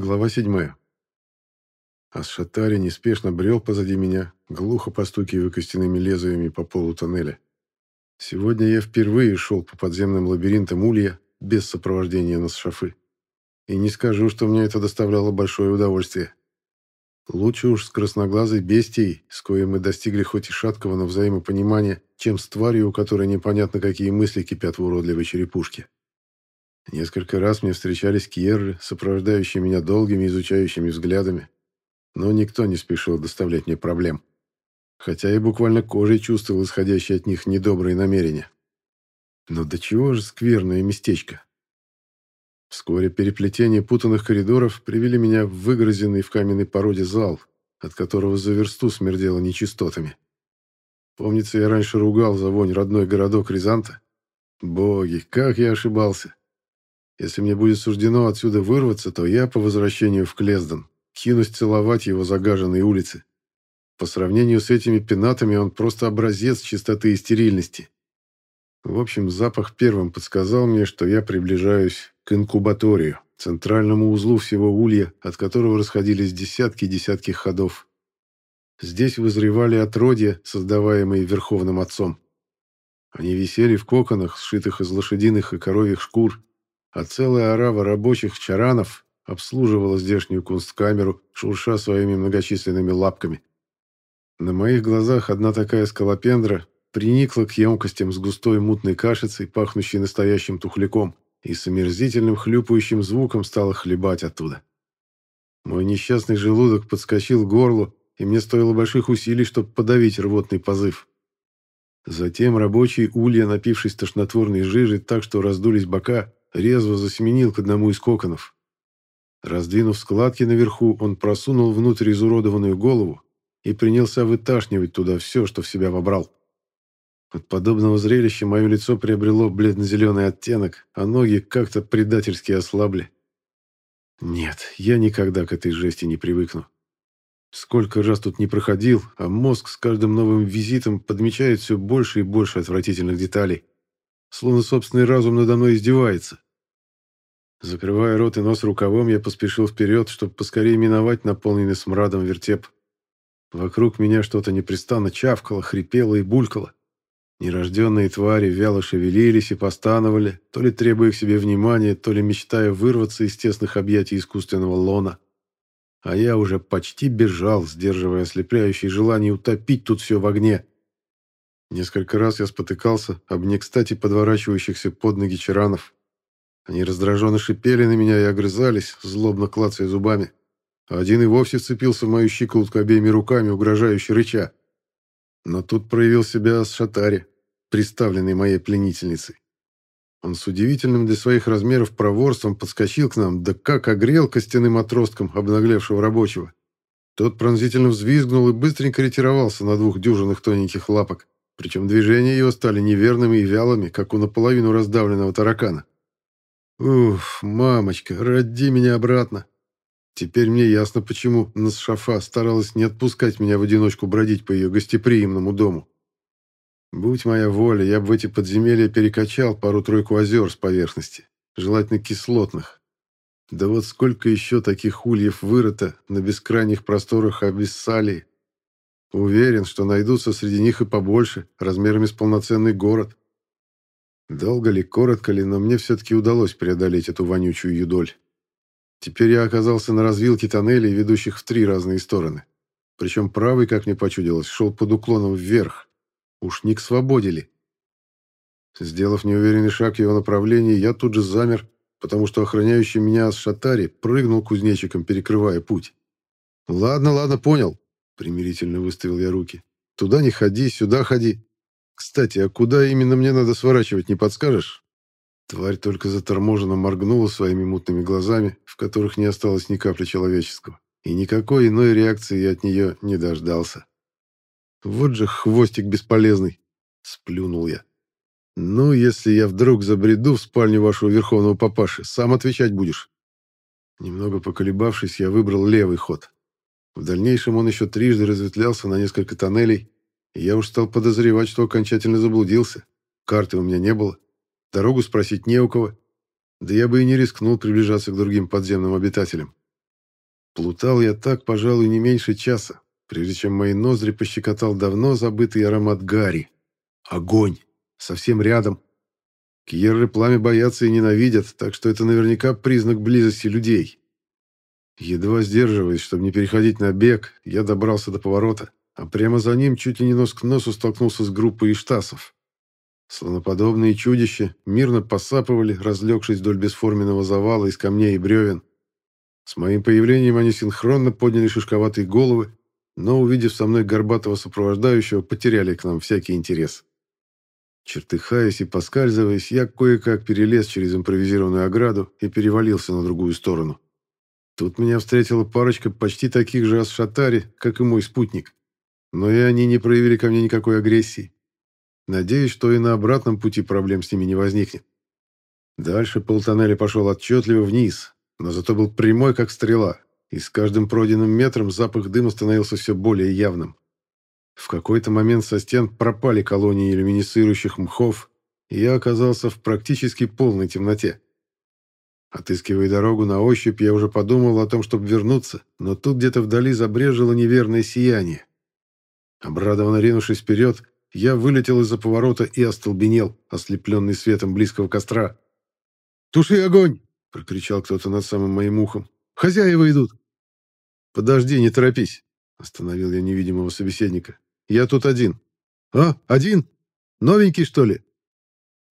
Глава 7. Асшатари неспешно брел позади меня, глухо постукивая костяными лезвиями по полу тоннеля. Сегодня я впервые шел по подземным лабиринтам Улья без сопровождения на шафы. И не скажу, что мне это доставляло большое удовольствие. Лучше уж с красноглазой бестией, с коей мы достигли хоть и шаткого, но взаимопонимания, чем с тварью, у которой непонятно какие мысли кипят в уродливой черепушке. Несколько раз мне встречались кьерры, сопровождающие меня долгими изучающими взглядами, но никто не спешил доставлять мне проблем. Хотя я буквально кожей чувствовал исходящие от них недобрые намерения. Но до чего же скверное местечко? Вскоре переплетение путанных коридоров привели меня в выгрызенный в каменной породе зал, от которого за версту смердело нечистотами. Помнится, я раньше ругал за вонь родной городок Рязанта. Боги, как я ошибался. Если мне будет суждено отсюда вырваться, то я по возвращению в Клездон кинусь целовать его загаженные улицы. По сравнению с этими пенатами он просто образец чистоты и стерильности. В общем, запах первым подсказал мне, что я приближаюсь к инкубаторию, центральному узлу всего улья, от которого расходились десятки и десятки ходов. Здесь вызревали отродья, создаваемые Верховным Отцом. Они висели в коконах, сшитых из лошадиных и коровьих шкур, а целая орава рабочих чаранов обслуживала здешнюю кунсткамеру, шурша своими многочисленными лапками. На моих глазах одна такая скалопендра приникла к емкостям с густой мутной кашицей, пахнущей настоящим тухляком, и с омерзительным хлюпающим звуком стала хлебать оттуда. Мой несчастный желудок подскочил к горлу, и мне стоило больших усилий, чтобы подавить рвотный позыв. Затем рабочий улья, напившись тошнотворной жижи так, что раздулись бока, резво засеменил к одному из коконов. Раздвинув складки наверху, он просунул внутрь изуродованную голову и принялся выташнивать туда все, что в себя вобрал. От подобного зрелища мое лицо приобрело бледно-зеленый оттенок, а ноги как-то предательски ослабли. Нет, я никогда к этой жести не привыкну. Сколько раз тут не проходил, а мозг с каждым новым визитом подмечает все больше и больше отвратительных деталей. Словно собственный разум надо мной издевается. Закрывая рот и нос рукавом, я поспешил вперед, чтобы поскорее миновать наполненный смрадом вертеп. Вокруг меня что-то непрестанно чавкало, хрипело и булькало. Нерожденные твари вяло шевелились и постановали, то ли требуя к себе внимания, то ли мечтая вырваться из тесных объятий искусственного лона. А я уже почти бежал, сдерживая ослепляющее желание утопить тут все в огне. Несколько раз я спотыкался об не кстати подворачивающихся под ноги чаранов. Они раздраженно шипели на меня и огрызались, злобно клацая зубами. Один и вовсе вцепился в мою щиколотку обеими руками, угрожающе рыча. Но тут проявил себя Шатари, приставленный моей пленительницей. Он с удивительным для своих размеров проворством подскочил к нам, да как огрел костяным отростком обнаглевшего рабочего. Тот пронзительно взвизгнул и быстренько ретировался на двух дюжинах тоненьких лапок. Причем движения его стали неверными и вялыми, как у наполовину раздавленного таракана. «Уф, мамочка, роди меня обратно!» Теперь мне ясно, почему Насшафа старалась не отпускать меня в одиночку бродить по ее гостеприимному дому. Будь моя воля, я бы в эти подземелья перекачал пару-тройку озер с поверхности, желательно кислотных. Да вот сколько еще таких ульев вырыто на бескрайних просторах Абиссалии. Уверен, что найдутся среди них и побольше, размерами с полноценный город. Долго ли, коротко ли, но мне все-таки удалось преодолеть эту вонючую юдоль. Теперь я оказался на развилке тоннелей, ведущих в три разные стороны. Причем правый, как мне почудилось, шел под уклоном вверх. Уж не к свободе ли? Сделав неуверенный шаг в его направлении, я тут же замер, потому что охраняющий меня с шатари прыгнул кузнечиком, перекрывая путь. «Ладно, ладно, понял», — примирительно выставил я руки. «Туда не ходи, сюда ходи. Кстати, а куда именно мне надо сворачивать, не подскажешь?» Тварь только заторможенно моргнула своими мутными глазами, в которых не осталось ни капли человеческого, и никакой иной реакции я от нее не дождался. «Вот же хвостик бесполезный!» — сплюнул я. «Ну, если я вдруг забреду в спальню вашего верховного папаши, сам отвечать будешь». Немного поколебавшись, я выбрал левый ход. В дальнейшем он еще трижды разветвлялся на несколько тоннелей, и я уж стал подозревать, что окончательно заблудился. Карты у меня не было. Дорогу спросить не у кого. Да я бы и не рискнул приближаться к другим подземным обитателям. Плутал я так, пожалуй, не меньше часа, прежде чем мои ноздри пощекотал давно забытый аромат гари. Огонь! Совсем рядом. Кьерры пламя боятся и ненавидят, так что это наверняка признак близости людей. Едва сдерживаясь, чтобы не переходить на бег, я добрался до поворота, а прямо за ним чуть ли не нос к носу столкнулся с группой иштасов. Слоноподобные чудища мирно посапывали, разлегшись вдоль бесформенного завала из камней и бревен. С моим появлением они синхронно подняли шишковатые головы, но, увидев со мной горбатого сопровождающего, потеряли к нам всякий интерес. Чертыхаясь и поскальзываясь, я кое-как перелез через импровизированную ограду и перевалился на другую сторону. Тут меня встретила парочка почти таких же асшатари, как и мой спутник. Но и они не проявили ко мне никакой агрессии. Надеюсь, что и на обратном пути проблем с ними не возникнет. Дальше полтоннеля пошел отчетливо вниз, но зато был прямой, как стрела, и с каждым пройденным метром запах дыма становился все более явным. В какой-то момент со стен пропали колонии люминесцирующих мхов, и я оказался в практически полной темноте. Отыскивая дорогу на ощупь, я уже подумал о том, чтобы вернуться, но тут где-то вдали забрежило неверное сияние. Обрадованно ринувшись вперед, я вылетел из-за поворота и остолбенел, ослепленный светом близкого костра. «Туши огонь!» — прокричал кто-то над самым моим ухом. «Хозяева идут!» «Подожди, не торопись!» — остановил я невидимого собеседника. «Я тут один». «А, один? Новенький, что ли?»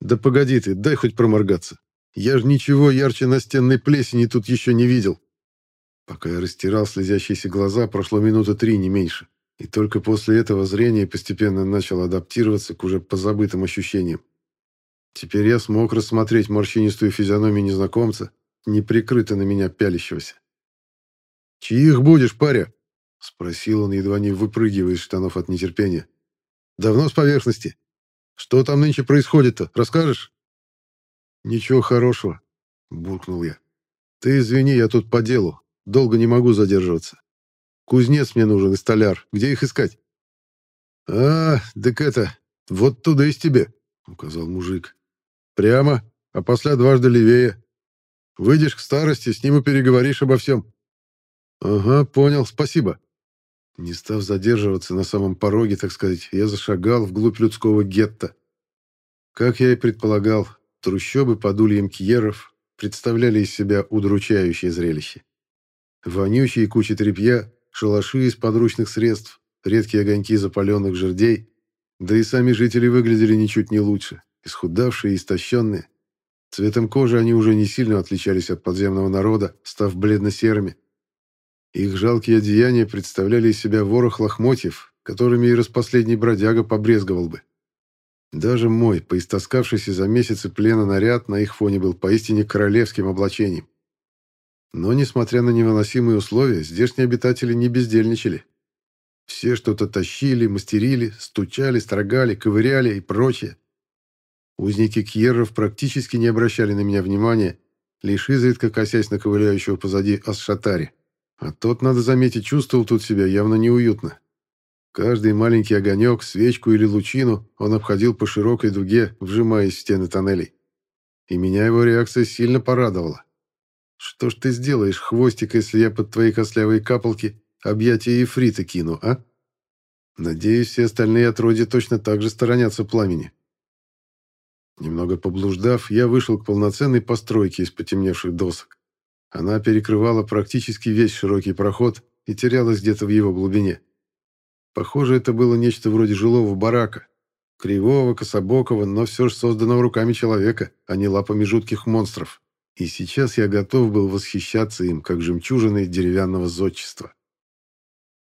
«Да погоди ты, дай хоть проморгаться. Я же ничего ярче настенной плесени тут еще не видел». Пока я растирал слезящиеся глаза, прошло минуты три, не меньше. И только после этого зрение постепенно начало адаптироваться к уже позабытым ощущениям. Теперь я смог рассмотреть морщинистую физиономию незнакомца, неприкрыто на меня пялящегося. «Чьих будешь, паря?» — спросил он, едва не выпрыгивая из штанов от нетерпения. «Давно с поверхности? Что там нынче происходит-то? Расскажешь?» «Ничего хорошего», — буркнул я. «Ты извини, я тут по делу. Долго не могу задерживаться. Кузнец мне нужен и столяр. Где их искать?» «А, так это, вот туда из тебе», — указал мужик. «Прямо, а после дважды левее. Выйдешь к старости, с ним и переговоришь обо всем». «Ага, понял, спасибо». Не став задерживаться на самом пороге, так сказать, я зашагал вглубь людского гетто. Как я и предполагал, трущобы под ульем Кьеров представляли из себя удручающее зрелище. Вонючие кучи тряпья, шалаши из подручных средств, редкие огоньки запаленных жердей, да и сами жители выглядели ничуть не лучше, исхудавшие и истощенные. Цветом кожи они уже не сильно отличались от подземного народа, став бледно-серыми. Их жалкие одеяния представляли из себя ворох лохмотьев, которыми и распоследний бродяга побрезговал бы. Даже мой, поистоскавшийся за месяцы плена наряд, на их фоне был поистине королевским облачением. Но, несмотря на невыносимые условия, здешние обитатели не бездельничали. Все что-то тащили, мастерили, стучали, строгали, ковыряли и прочее. Узники Кьерров практически не обращали на меня внимания, лишь изредка косясь на ковыляющего позади Асшатари. А тот, надо заметить, чувствовал тут себя явно неуютно. Каждый маленький огонек, свечку или лучину он обходил по широкой дуге, вжимаясь в стены тоннелей. И меня его реакция сильно порадовала. Что ж ты сделаешь, хвостик, если я под твои костлявые капалки объятия ефрита кину, а? Надеюсь, все остальные отродья точно так же сторонятся пламени. Немного поблуждав, я вышел к полноценной постройке из потемневших досок. Она перекрывала практически весь широкий проход и терялась где-то в его глубине. Похоже, это было нечто вроде жилого барака. Кривого, кособокого, но все же созданного руками человека, а не лапами жутких монстров и сейчас я готов был восхищаться им, как жемчужиной деревянного зодчества.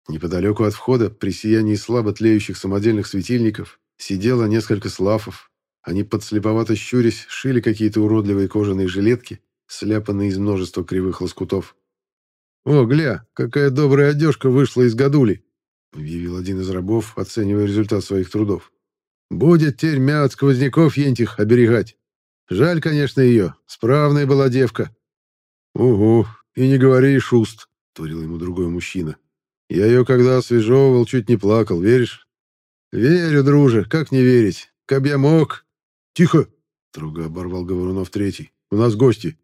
Неподалеку от входа, при сиянии слабо тлеющих самодельных светильников, сидело несколько слафов. Они, подслеповато щурясь, шили какие-то уродливые кожаные жилетки, сляпанные из множества кривых лоскутов. «О, гля, какая добрая одежка вышла из гадули!» Объявил один из рабов, оценивая результат своих трудов. «Будет теперь мят сквозняков ентих оберегать!» Жаль, конечно, ее. Справная была девка. Угу, и не говори, шуст, творил ему другой мужчина. Я ее когда освежевывал, чуть не плакал, веришь? Верю, друже, как не верить? Каб я мог... Тихо! Строго оборвал Говорунов третий. У нас гости.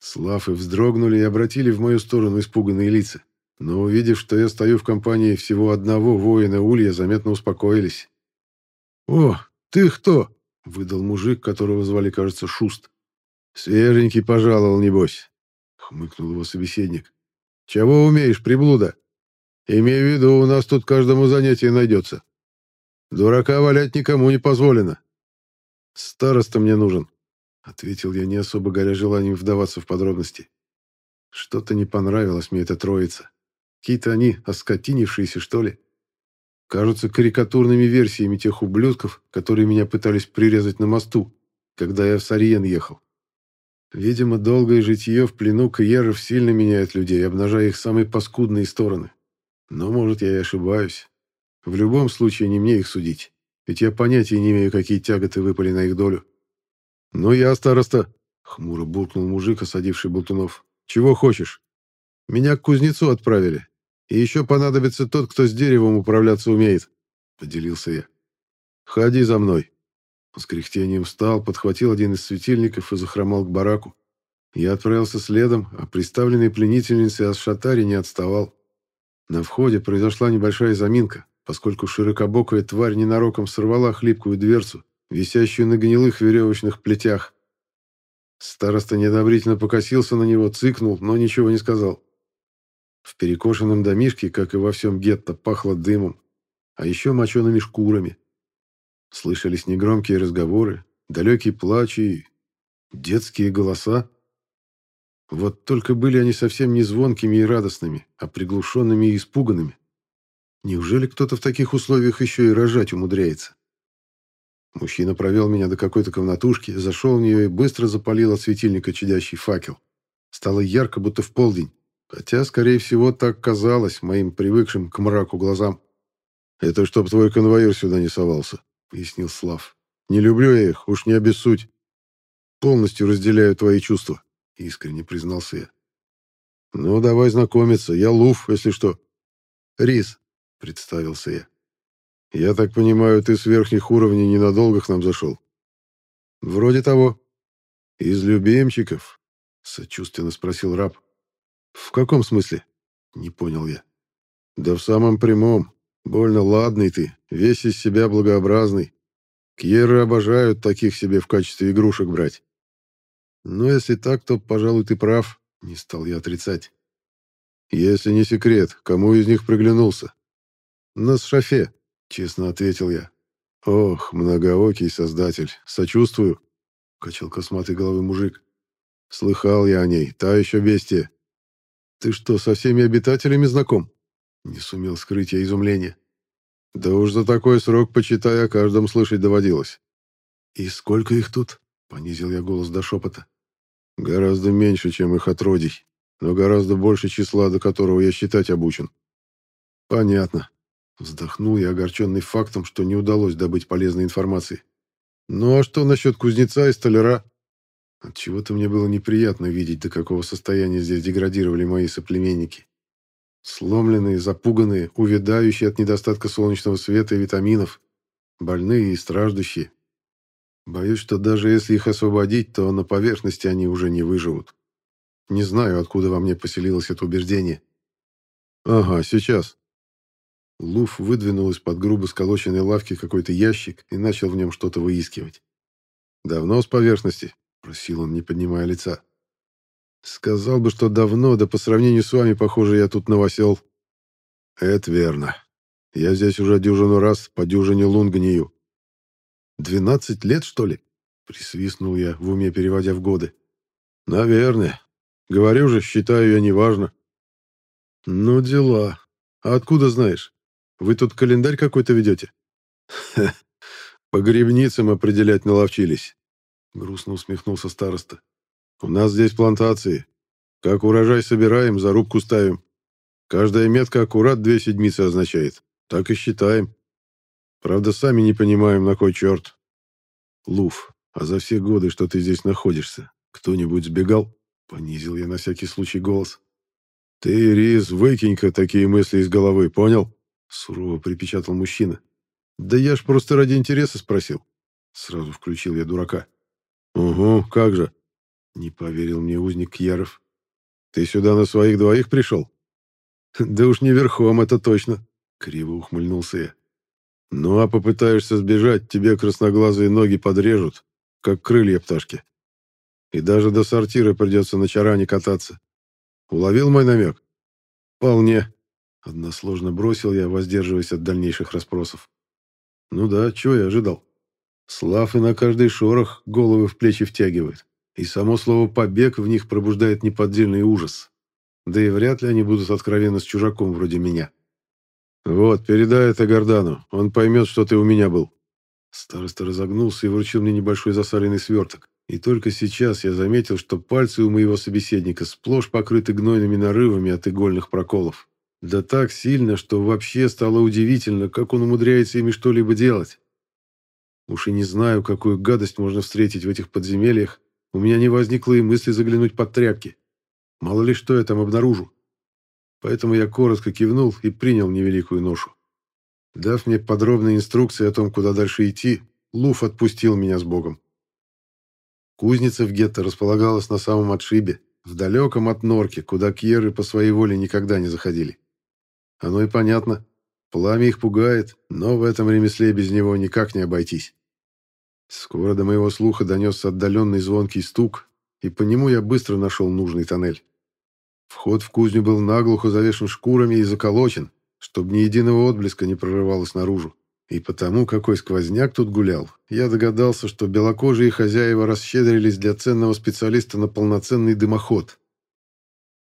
Славы вздрогнули и обратили в мою сторону испуганные лица. Но, увидев, что я стою в компании всего одного воина Улья, заметно успокоились. «О, ты кто?» — выдал мужик, которого звали, кажется, Шуст. «Свеженький пожаловал, небось», — хмыкнул его собеседник. «Чего умеешь, приблуда? Имей в виду, у нас тут каждому занятие найдется. Дурака валять никому не позволено». «Староста мне нужен», — ответил я, не особо горя желанием вдаваться в подробности. Что-то не понравилось мне эта троица. Какие-то они оскотинившиеся, что ли. Кажутся карикатурными версиями тех ублюдков, которые меня пытались прирезать на мосту, когда я в Сариен ехал. Видимо, долгое житье в плену кьеров сильно меняет людей, обнажая их самые паскудные стороны. Но, может, я и ошибаюсь. В любом случае, не мне их судить, ведь я понятия не имею, какие тяготы выпали на их долю. «Ну, я староста», — хмуро буркнул мужик, осадивший Болтунов. «Чего хочешь? Меня к кузнецу отправили. И еще понадобится тот, кто с деревом управляться умеет», — поделился я. «Ходи за мной». С кряхтением встал, подхватил один из светильников и захромал к бараку. Я отправился следом, а представленный пленительницей Асшатари не отставал. На входе произошла небольшая заминка, поскольку широкобокая тварь ненароком сорвала хлипкую дверцу, висящую на гнилых веревочных плетях. Староста недобрительно покосился на него, цыкнул, но ничего не сказал. В перекошенном домишке, как и во всем гетто, пахло дымом, а еще мочеными шкурами. Слышались негромкие разговоры, далекий плач и детские голоса. Вот только были они совсем не звонкими и радостными, а приглушенными и испуганными. Неужели кто-то в таких условиях еще и рожать умудряется? Мужчина провел меня до какой-то комнатушки, зашел в нее и быстро запалил от светильника чадящий факел. Стало ярко, будто в полдень. Хотя, скорее всего, так казалось моим привыкшим к мраку глазам. «Это чтоб твой конвоир сюда не совался», — пояснил Слав. «Не люблю я их, уж не обессудь. Полностью разделяю твои чувства», — искренне признался я. «Ну, давай знакомиться. Я Луф, если что». «Рис», — представился я. «Я так понимаю, ты с верхних уровней ненадолго к нам зашел?» «Вроде того». «Из любимчиков?» — сочувственно спросил раб. «В каком смысле?» — не понял я. «Да в самом прямом. Больно ладный ты, весь из себя благообразный. Кьеры обожают таких себе в качестве игрушек брать. Но если так, то, пожалуй, ты прав», — не стал я отрицать. «Если не секрет, кому из них приглянулся?» «На шафе», — честно ответил я. «Ох, многоокий создатель, сочувствую», — качал косматый головой мужик. «Слыхал я о ней, та еще бестия. «Ты что, со всеми обитателями знаком?» Не сумел скрыть я изумление. «Да уж за такой срок, почитай, о каждом слышать доводилось». «И сколько их тут?» — понизил я голос до шепота. «Гораздо меньше, чем их отродий, но гораздо больше числа, до которого я считать обучен». «Понятно». Вздохнул я, огорченный фактом, что не удалось добыть полезной информации. «Ну а что насчет кузнеца и столяра?» Отчего-то мне было неприятно видеть, до какого состояния здесь деградировали мои соплеменники. Сломленные, запуганные, увядающие от недостатка солнечного света и витаминов, больные и страждущие. Боюсь, что даже если их освободить, то на поверхности они уже не выживут. Не знаю, откуда во мне поселилось это убеждение. «Ага, сейчас». Луф выдвинул из-под грубо сколоченной лавки какой-то ящик и начал в нем что-то выискивать. «Давно с поверхности?» — просил он, не поднимая лица. «Сказал бы, что давно, да по сравнению с вами, похоже, я тут новосел». «Это верно. Я здесь уже дюжину раз по дюжине лун гнию». «Двенадцать лет, что ли?» — присвистнул я, в уме переводя в годы. «Наверное. Говорю же, считаю я неважно». «Ну, дела. А откуда знаешь? Вы тут календарь какой-то ведете?» «По грибницам определять наловчились. Грустно усмехнулся староста. У нас здесь плантации. Как урожай собираем, зарубку ставим. Каждая метка аккурат две седмицы означает. Так и считаем. Правда, сами не понимаем, на кой черт. Луф, а за все годы, что ты здесь находишься, кто-нибудь сбегал? Понизил я на всякий случай голос. Ты, Риз, выкинь-ка такие мысли из головы, понял? Сурово припечатал мужчина. Да я ж просто ради интереса спросил. Сразу включил я дурака. «Угу, как же!» — не поверил мне узник Яров. «Ты сюда на своих двоих пришел?» Да уж не верхом, это точно, криво ухмыльнулся я. Ну а попытаешься сбежать, тебе красноглазые ноги подрежут, как крылья пташки. И даже до сортира придется на чаране кататься. Уловил мой намек? Вполне. Односложно бросил я, воздерживаясь от дальнейших расспросов. Ну да, чего я ожидал? Слав и на каждый шорох головы в плечи втягивает. И само слово «побег» в них пробуждает неподдельный ужас. Да и вряд ли они будут откровенно с чужаком вроде меня. «Вот, передай это Гордану, он поймет, что ты у меня был». Староста разогнулся и вручил мне небольшой засаленный сверток. И только сейчас я заметил, что пальцы у моего собеседника сплошь покрыты гнойными нарывами от игольных проколов. Да так сильно, что вообще стало удивительно, как он умудряется ими что-либо делать. Уж и не знаю, какую гадость можно встретить в этих подземельях. У меня не возникло и мысли заглянуть под тряпки. Мало ли что я там обнаружу. Поэтому я коротко кивнул и принял невеликую ношу. Дав мне подробные инструкции о том, куда дальше идти, Луф отпустил меня с Богом. Кузница в гетто располагалась на самом отшибе, в далеком от норки, куда кьеры по своей воле никогда не заходили. Оно и понятно. Пламя их пугает, но в этом ремесле без него никак не обойтись. Скоро до моего слуха донесся отдаленный звонкий стук, и по нему я быстро нашел нужный тоннель. Вход в кузню был наглухо завешен шкурами и заколочен, чтобы ни единого отблеска не прорывалось наружу. И потому, какой сквозняк тут гулял, я догадался, что белокожие хозяева расщедрились для ценного специалиста на полноценный дымоход.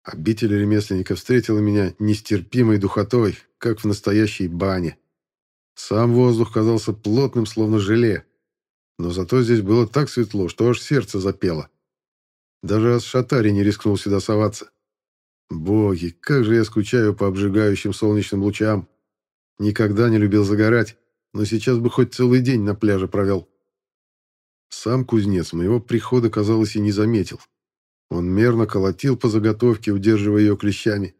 Обитель ремесленника встретила меня нестерпимой духотой, как в настоящей бане. Сам воздух казался плотным, словно желе. Но зато здесь было так светло, что аж сердце запело. Даже Асшатари не рискнул сюда соваться. Боги, как же я скучаю по обжигающим солнечным лучам. Никогда не любил загорать, но сейчас бы хоть целый день на пляже провел. Сам кузнец моего прихода, казалось, и не заметил. Он мерно колотил по заготовке, удерживая ее клещами,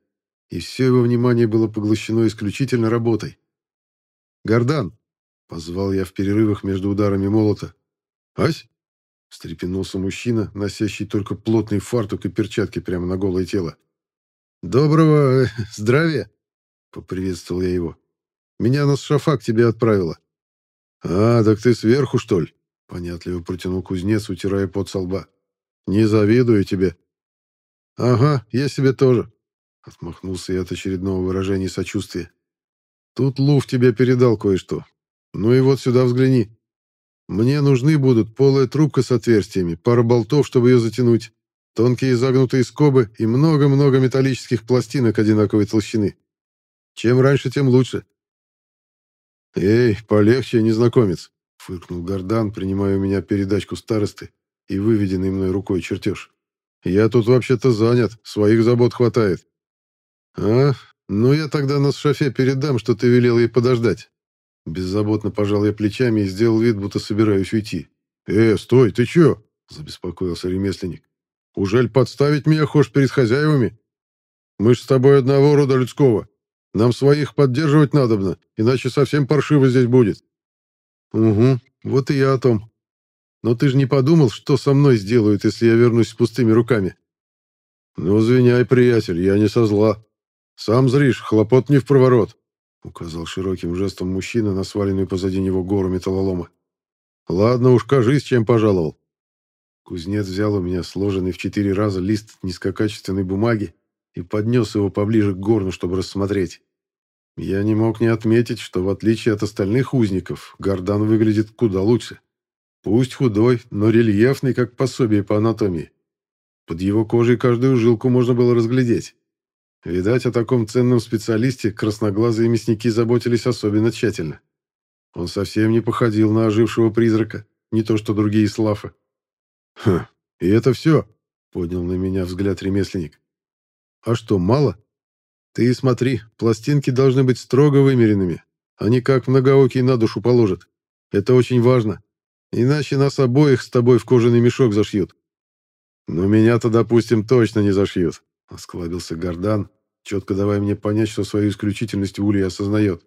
и все его внимание было поглощено исключительно работой. «Гордан!» — позвал я в перерывах между ударами молота. «Ась?» — встрепенулся мужчина, носящий только плотный фартук и перчатки прямо на голое тело. «Доброго э, здравия!» — поприветствовал я его. «Меня на шафа к тебе отправила». «А, так ты сверху, что ли?» — понятливо протянул кузнец, утирая пот со лба. «Не завидую тебе». «Ага, я себе тоже», — отмахнулся я от очередного выражения сочувствия. «Тут Лув тебе передал кое-что. Ну и вот сюда взгляни. Мне нужны будут полая трубка с отверстиями, пара болтов, чтобы ее затянуть, Тонкие загнутые скобы и много-много металлических пластинок одинаковой толщины. Чем раньше, тем лучше. «Эй, полегче, незнакомец!» — фыркнул Гордан, принимая у меня передачку старосты и выведенный мной рукой чертеж. «Я тут вообще-то занят, своих забот хватает». «А, ну я тогда на шофе передам, что ты велел ей подождать». Беззаботно пожал я плечами и сделал вид, будто собираюсь уйти. «Э, стой, ты чё?» — забеспокоился ремесленник. Ужель подставить меня хочешь перед хозяевами? Мы ж с тобой одного рода людского. Нам своих поддерживать надобно, иначе совсем паршиво здесь будет. Угу, вот и я о том. Но ты же не подумал, что со мной сделают, если я вернусь с пустыми руками? Ну, извиняй, приятель, я не со зла. Сам зришь, хлопот не в проворот, указал широким жестом мужчина на сваленную позади него гору металлолома. Ладно уж, кажись, чем пожаловал. Кузнец взял у меня сложенный в четыре раза лист низкокачественной бумаги и поднес его поближе к горну, чтобы рассмотреть. Я не мог не отметить, что в отличие от остальных узников, Гордан выглядит куда лучше. Пусть худой, но рельефный, как пособие по анатомии. Под его кожей каждую жилку можно было разглядеть. Видать, о таком ценном специалисте красноглазые мясники заботились особенно тщательно. Он совсем не походил на ожившего призрака, не то что другие слафы. «Хм, и это все?» — поднял на меня взгляд ремесленник. «А что, мало? Ты смотри, пластинки должны быть строго вымеренными. Они как многоокий на душу положат. Это очень важно. Иначе нас обоих с тобой в кожаный мешок зашьют». «Но меня-то, допустим, точно не зашьют», — осклабился Гордан, четко давая мне понять, что свою исключительность Улья осознает.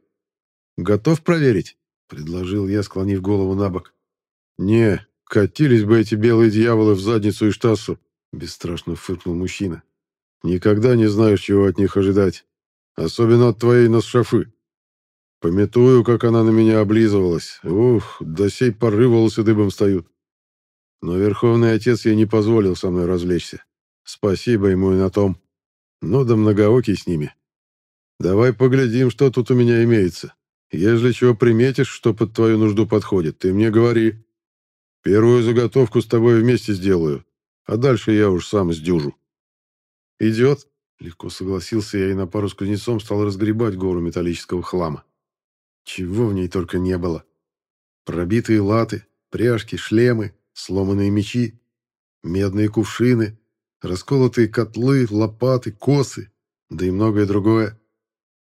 «Готов проверить?» — предложил я, склонив голову на бок. «Не, «Катились бы эти белые дьяволы в задницу и штасу!» — бесстрашно фыркнул мужчина. «Никогда не знаешь, чего от них ожидать. Особенно от твоей носшафы. Пометую, как она на меня облизывалась. Ух, до сей поры волосы дыбом встают. Но Верховный Отец ей не позволил со мной развлечься. Спасибо ему и на том. Ну да многоокий с ними. Давай поглядим, что тут у меня имеется. Если чего приметишь, что под твою нужду подходит, ты мне говори. Первую заготовку с тобой вместе сделаю, а дальше я уж сам сдюжу. Идет? Легко согласился я и на пару с кузнецом стал разгребать гору металлического хлама. Чего в ней только не было. Пробитые латы, пряжки, шлемы, сломанные мечи, медные кувшины, расколотые котлы, лопаты, косы, да и многое другое.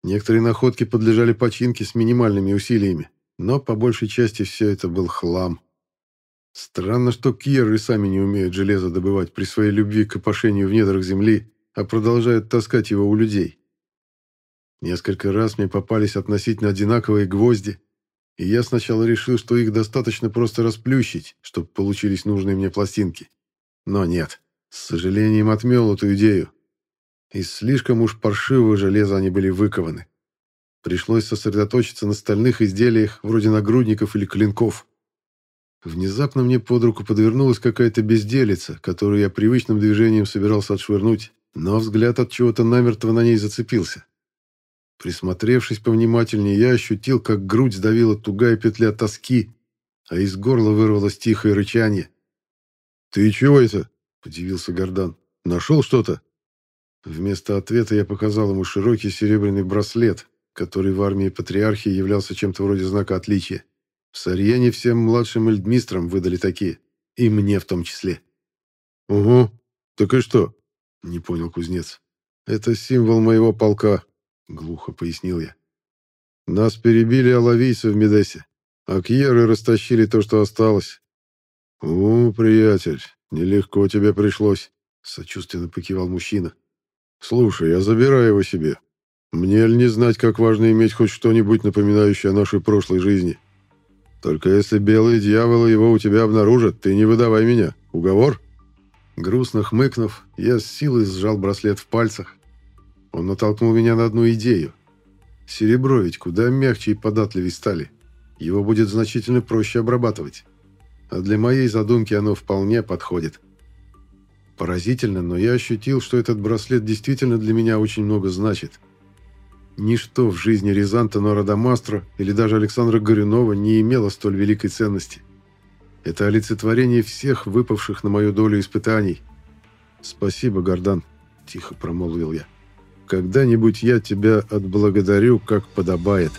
Некоторые находки подлежали починке с минимальными усилиями, но по большей части все это был хлам. Странно, что кьеры сами не умеют железо добывать при своей любви к опошению в недрах земли, а продолжают таскать его у людей. Несколько раз мне попались относительно одинаковые гвозди, и я сначала решил, что их достаточно просто расплющить, чтобы получились нужные мне пластинки. Но нет, с сожалением отмел эту идею. Из слишком уж паршивого железа они были выкованы. Пришлось сосредоточиться на стальных изделиях, вроде нагрудников или клинков. Внезапно мне под руку подвернулась какая-то безделица, которую я привычным движением собирался отшвырнуть, но взгляд от чего-то намертво на ней зацепился. Присмотревшись повнимательнее, я ощутил, как грудь сдавила тугая петля тоски, а из горла вырвалось тихое рычание. «Ты чего это?» — удивился Гордан. «Нашел что-то?» Вместо ответа я показал ему широкий серебряный браслет, который в армии патриархии являлся чем-то вроде знака отличия. В Сарьене всем младшим эльдмистрам выдали такие. И мне в том числе. «Угу. Так и что?» — не понял кузнец. «Это символ моего полка», — глухо пояснил я. «Нас перебили алавийцы в Медесе, а кьеры растащили то, что осталось». «У, приятель, нелегко тебе пришлось», — сочувственно покивал мужчина. «Слушай, я забираю его себе. Мне ли не знать, как важно иметь хоть что-нибудь, напоминающее о нашей прошлой жизни? Только если белые дьяволы его у тебя обнаружат, ты не выдавай меня. Уговор?» Грустно хмыкнув, я с силой сжал браслет в пальцах. Он натолкнул меня на одну идею. Серебро ведь куда мягче и податливее стали. Его будет значительно проще обрабатывать. А для моей задумки оно вполне подходит. Поразительно, но я ощутил, что этот браслет действительно для меня очень много значит. Ничто в жизни Рязанта Нородомастро или даже Александра Горюнова не имело столь великой ценности. Это олицетворение всех выпавших на мою долю испытаний. «Спасибо, Гордан», — тихо промолвил я. «Когда-нибудь я тебя отблагодарю, как подобает».